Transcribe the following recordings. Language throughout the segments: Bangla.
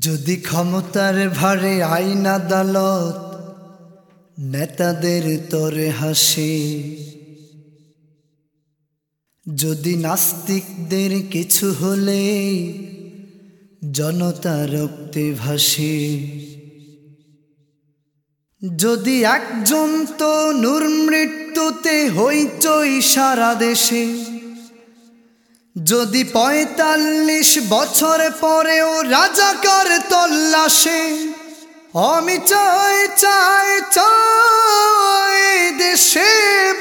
যদি ক্ষমতার ভারে আইন আদালত, নেতাদের তরে হাসে। যদি নাস্তিকদের কিছু হলে, জনতা রক্তে ভাসে। যদি একজন তো নূর মৃত্যুতে হইচই সারা দেশে যদি পঁয়তাল্লিশ বছর পরেও রাজাকার তল্লাশে, আমি চাই চাই চাই দেশে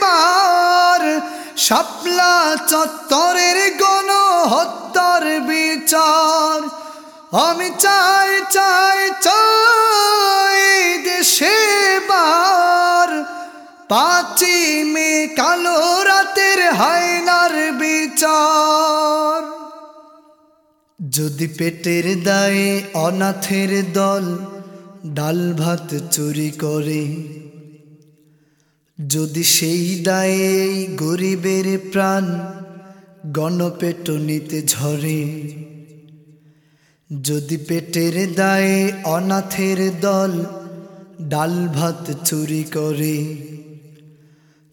বার। শাপলা চত্বরের গণ হত্যার বিচার, আমি চাই চাই চাই দেশে বার। পাঁচি মে কালো রাতের হায়নার বিচার। যদি পেটের দায়ে অনাথের দল ডাল ভাত চুরি করে, যদি সেই দায়ে গরিবের প্রাণ গণপেটনিতে ঝরে, যদি পেটের দায়ে অনাথের দল ডাল ভাত চুরি করে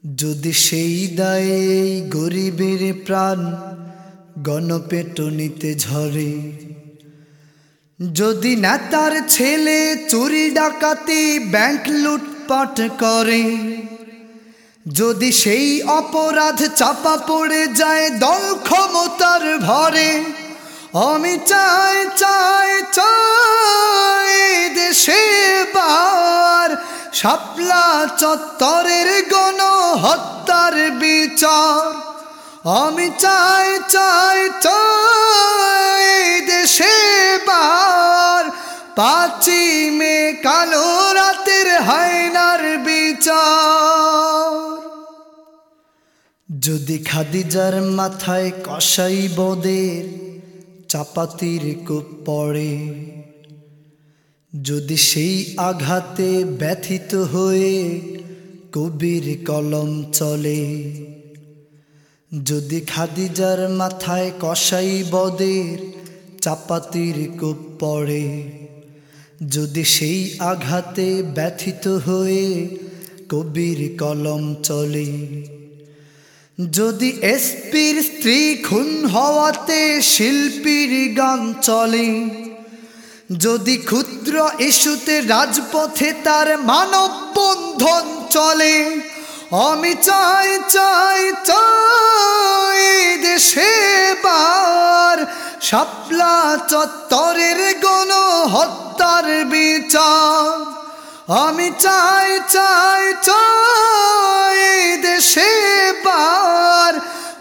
যদি সেই দায়ে গরিবের প্রাণ গণপেটনিতে ঝরে, যদি নেতার ছেলে চুরি ডাকাতি ব্যাংক লুটপাট করে, যদি সেই অপরাধ চাপা পড়ে যায় দল ক্ষমতার ভরে, আমি চাই চাই চাই দেশে শাপলা চত্বরের গণ হত্যার বিচার। আমি চাই চাই চাই দেশে বার। পাচি মে কালো রাতের হাইনার বিচার। যদি খাদিজার মাথায় কষাই বদের, চাপাতির কূপ পড়ে। যদি সেই আঘাতে ব্যথিত হয়ে কবির কলম চলে, যদি খাদিজার মাথায় কষাই বদের চাপাতির কূপ পড়ে, যদি সেই আঘাতে ব্যথিত হয়ে কবির কলম চলে, যদি এসপির স্ত্রী খুন হওয়াতে শিল্পীর গান চলে যদি ক্ষুদ্র ইস্যুতে রাজপথে তার মানব বন্ধন চলে, আমি চাই চাই চাই দেশে বার শাপলা চত্বরের গণ হত্যার বিচার। আমি চাই চাই চাই দেশে বার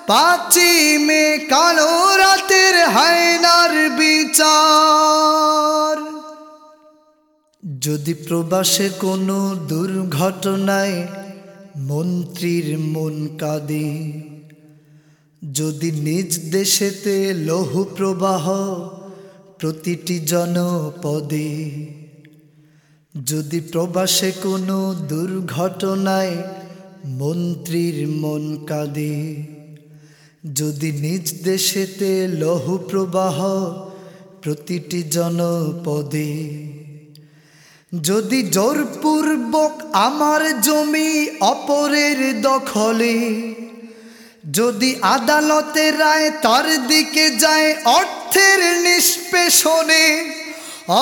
পাচি মে কালো রাতের হায়নার বিচার। যদি প্রবাসে কোনো দুর্ঘটনায় মন্ত্রীর মন কাঁদে, যদি নিজ দেশেতে লৌহ প্রবাহ প্রতিটি জনপদে, যদি প্রবাসে কোনো দুর্ঘটনায় মন্ত্রীর মন কাঁদে, যদি নিজ দেশেতে লৌহ প্রবাহ প্রতিটি জনপদে যদি জোরপূর্বক আমার জমি অপরের দখলে, যদি আদালতের রায় তার দিকে যায় অর্থের নিষ্পেষণে,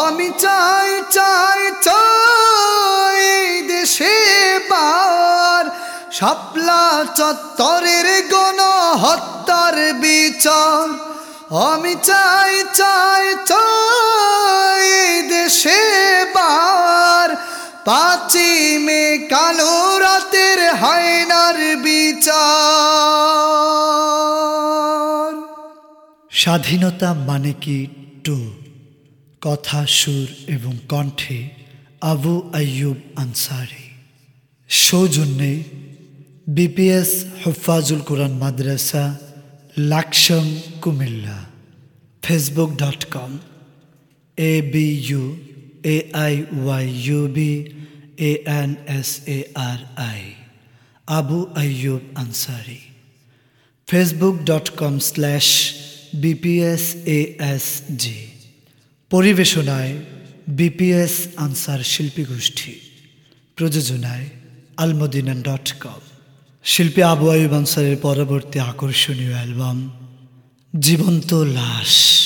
আমি চাই চাই চাই দেশে বার শাপলা চত্বরের গণ হত্যার বিচার। আমি চাই চাই চাই পাচি মে কালো রাতের হায়নার বিচার। স্বাধীনতা মানে কি টু? কথা, সুর এবং কণ্ঠে আবু আয়ুব আনসারি। সৌজন্যে BPS Hafezul Quran Madrasa, Laksam Comilla. Facebook dot com. A B U A I Y U B A N S A R I Abu Ayub Ansari Facebook dot com slash BPS A S G পরিবেশনায় BPS answer শিল্পী গোষ্ঠী। প্রযোজনায় আলমদিনা ডট কম। শিল্পী আবু আয়ুব আনসারের পরবর্তী আকর্ষণীয় অ্যালবাম, জীবন্ত লাশ।